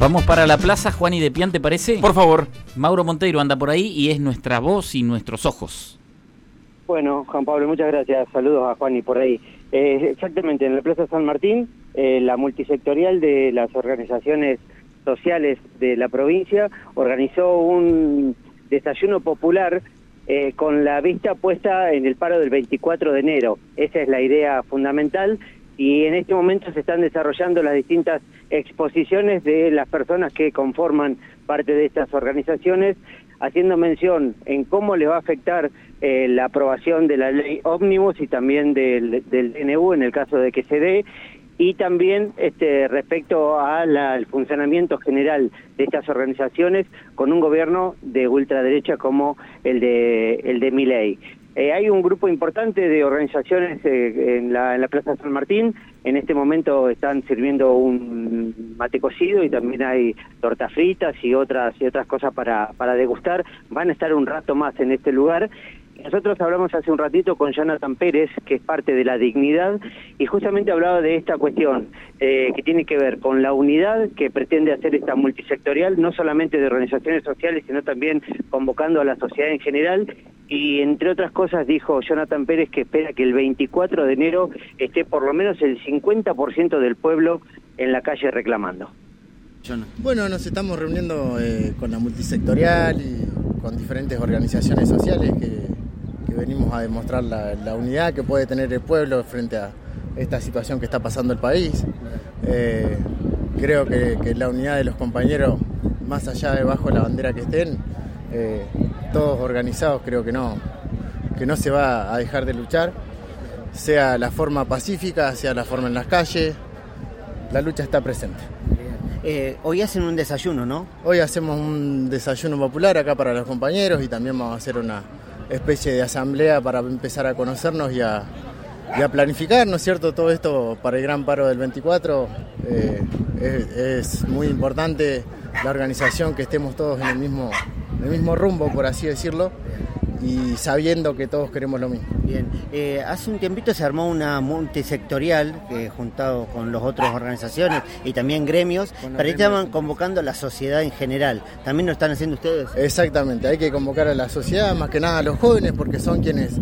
Vamos para la plaza, Juan y de Pian, ¿te parece? Por favor. Mauro Monteiro anda por ahí y es nuestra voz y nuestros ojos. Bueno, Juan Pablo, muchas gracias. Saludos a Juan y por ahí. Eh, exactamente, en la Plaza San Martín, eh, la multisectorial de las organizaciones sociales de la provincia organizó un desayuno popular eh, con la vista puesta en el paro del 24 de enero. Esa es la idea fundamental y en este momento se están desarrollando las distintas exposiciones de las personas que conforman parte de estas organizaciones, haciendo mención en cómo les va a afectar eh, la aprobación de la ley ómnibus y también del, del DNU en el caso de que se dé, y también este, respecto al funcionamiento general de estas organizaciones con un gobierno de ultraderecha como el de el de. Eh, hay un grupo importante de organizaciones eh, en, la, Plaza San Martín. En este momento están sirviendo un mate cocido y también hay tortas fritas y otras y otras cosas para, para degustar. Van a estar un rato más en este lugar nosotros hablamos hace un ratito con Jonathan Pérez, que es parte de la dignidad, y justamente hablaba de esta cuestión eh, que tiene que ver con la unidad que pretende hacer esta multisectorial, no solamente de organizaciones sociales, sino también convocando a la sociedad en general. Y entre otras cosas dijo Jonathan Pérez que espera que el 24 de enero esté por lo menos el 50% del pueblo en la calle reclamando. Bueno, nos estamos reuniendo eh, con la multisectorial y con diferentes organizaciones sociales que venimos a demostrar la, unidad que puede tener el pueblo frente a esta situación que está pasando el país. Eh, creo que, la unidad de los compañeros, más allá de bajo la bandera que estén, eh, todos organizados, creo que no, que no se va a dejar de luchar, sea la forma pacífica, sea la forma en las calles, la lucha está presente. Eh, hoy hacen un desayuno, ¿no? Hoy hacemos un desayuno popular acá para los compañeros y también vamos a hacer una, especie de asamblea para empezar a conocernos y a, planificar, ¿no es cierto? Todo esto para el gran paro del 24 eh, es, muy importante la organización, que estemos todos en el mismo, el mismo rumbo, por así decirlo y sabiendo que todos queremos lo mismo. Bien, eh, hace un tiempito se armó una multisectorial eh, juntado con las otras organizaciones y también gremios, pero estaban convocando a la sociedad en general. ¿También lo están haciendo ustedes? Exactamente, hay que convocar a la sociedad, más que nada a los jóvenes, porque son quienes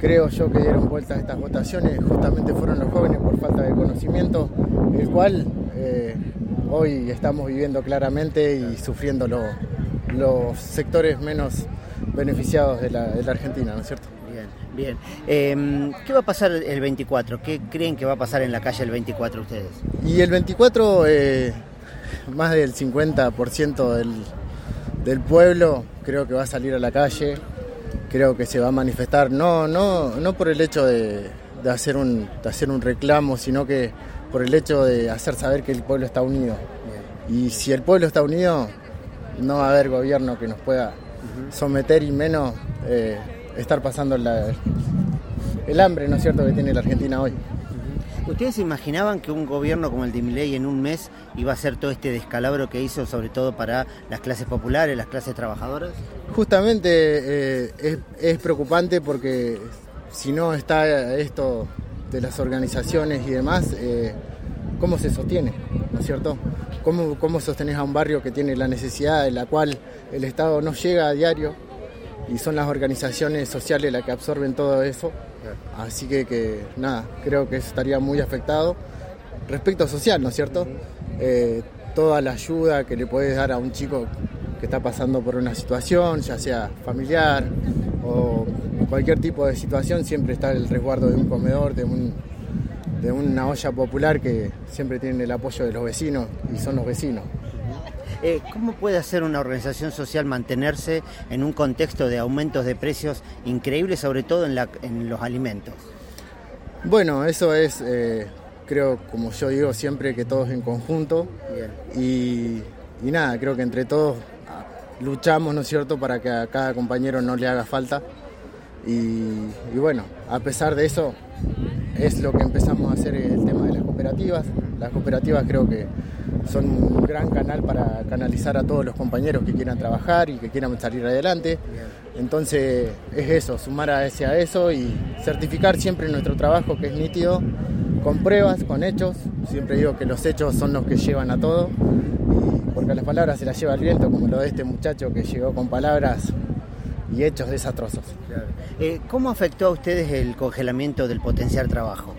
creo yo que dieron vuelta a estas votaciones, justamente fueron los jóvenes por falta de conocimiento, el cual eh, hoy estamos viviendo claramente y sufriendo los sectores menos beneficiados de la, Argentina, ¿no es cierto? Bien, bien. Em, ¿Qué va a pasar el 24? ¿Qué creen que va a pasar en la calle el 24 ustedes? Y el 24, eh, más del 50% del, del pueblo creo que va a salir a la calle, creo que se va a manifestar, no, no, no por el hecho de, hacer un, de hacer un reclamo, sino que por el hecho de hacer saber que el pueblo está unido. Y si el pueblo está unido, no va a haber gobierno que nos pueda someter y menos eh, estar pasando el hambre, ¿no es cierto?, que tiene la Argentina hoy. ¿Ustedes se imaginaban que un gobierno como el de Milei en un mes iba a hacer todo este descalabro que hizo, sobre todo para las clases populares, las clases trabajadoras? Justamente eh, es, preocupante porque si no está esto de las organizaciones y demás, eh, ¿cómo se sostiene? ¿No es cierto? ¿Cómo, ¿Cómo sostenés a un barrio que tiene la necesidad, en la cual el Estado no llega a diario y son las organizaciones sociales las que absorben todo eso? Así que, que nada, creo que estaría muy afectado. Respecto social, ¿no es cierto? Eh, toda la ayuda que le puedes dar a un chico que está pasando por una situación, ya sea familiar o cualquier tipo de situación, siempre está el resguardo de un comedor, de un de una olla popular que siempre tiene el apoyo de los vecinos y son los vecinos. Eh, ¿Cómo puede hacer una organización social mantenerse en un contexto de aumentos de precios increíbles, sobre todo en, la, en los alimentos? Bueno, eso es, eh, creo, como yo digo siempre, que todos en conjunto. Y, nada, creo que entre todos luchamos, ¿no es cierto?, para que a cada compañero no le haga falta. y bueno, a pesar de eso, es lo que empezamos a hacer el tema de las cooperativas. Las cooperativas creo que son un gran canal para canalizar a todos los compañeros que quieran trabajar y que quieran salir adelante. Entonces es eso, sumar a ese a eso y certificar siempre nuestro trabajo que es nítido, con pruebas, con hechos. Siempre digo que los hechos son los que llevan a todo. porque las palabras se las lleva el viento, como lo de este muchacho que llegó con palabras y hechos desastrosos. Eh, ¿Cómo afectó a ustedes el congelamiento del potencial trabajo?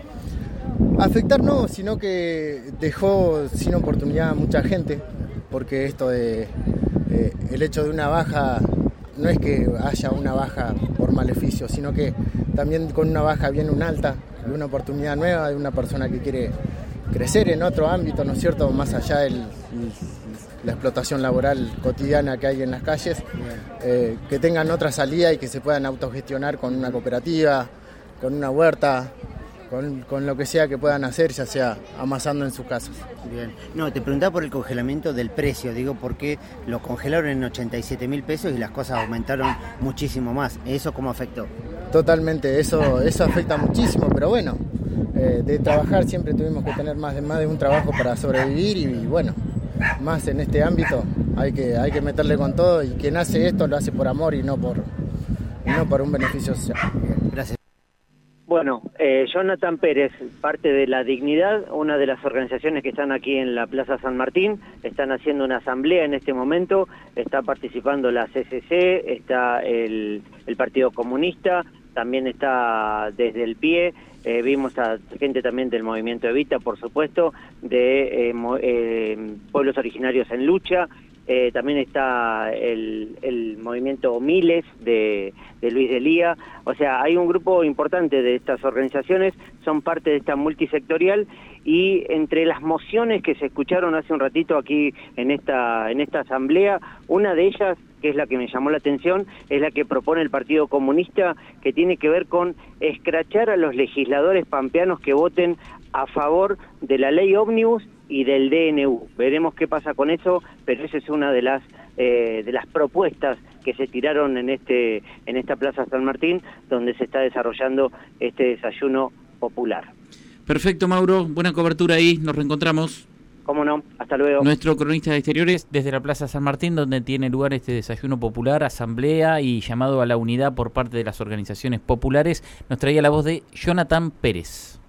Afectar no, sino que dejó sin oportunidad a mucha gente, porque esto de eh, el hecho de una baja no es que haya una baja por maleficio, sino que también con una baja viene una alta, de una oportunidad nueva, de una persona que quiere crecer en otro ámbito, ¿no es cierto? Más allá de la explotación laboral cotidiana que hay en las calles, eh, que tengan otra salida y que se puedan autogestionar con una cooperativa, con una huerta, con, lo que sea que puedan hacer, ya sea amasando en sus casas. Bien. No, te preguntaba por el congelamiento del precio, digo, porque lo congelaron en 87 mil pesos y las cosas aumentaron muchísimo más. ¿Eso cómo afectó? Totalmente, eso, eso afecta muchísimo, pero bueno, eh, de trabajar siempre tuvimos que tener más de, más de un trabajo para sobrevivir y, bueno, más en este ámbito hay que, hay que meterle con todo y quien hace esto lo hace por amor y no por, no por un beneficio social. Gracias. Bueno, eh, Jonathan Pérez, parte de La Dignidad, una de las organizaciones que están aquí en la Plaza San Martín, están haciendo una asamblea en este momento, está participando la CCC, está el, Partido Comunista, también está desde el pie, eh, vimos a gente también del movimiento Evita, por supuesto, de eh, pueblos originarios en lucha, eh, también está el, el, movimiento Miles de, de Luis Delía, o sea, hay un grupo importante de estas organizaciones, son parte de esta multisectorial y entre las mociones que se escucharon hace un ratito aquí en esta, en esta asamblea, una de ellas, que es la que me llamó la atención, es la que propone el Partido Comunista, que tiene que ver con escrachar a los legisladores pampeanos que voten a favor de la ley ómnibus y del DNU. Veremos qué pasa con eso, pero esa es una de las eh, de las propuestas que se tiraron en este en esta Plaza San Martín, donde se está desarrollando este desayuno popular. Perfecto, Mauro, buena cobertura ahí, nos reencontramos. Cómo no, hasta luego. Nuestro cronista de exteriores desde la Plaza San Martín, donde tiene lugar este desayuno popular, asamblea y llamado a la unidad por parte de las organizaciones populares, nos traía la voz de Jonathan Pérez.